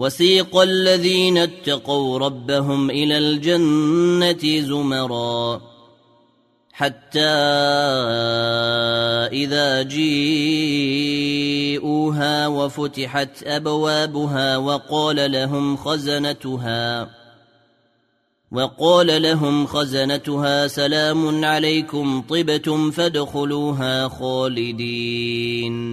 وسيق الذين اتقوا ربهم إلى الجنة زمرا حتى إذا جيئوها وفتحت أبوابها وقال لهم خزنتها وقال لهم خزنتها سلام عليكم طبتم فادخلوها خالدين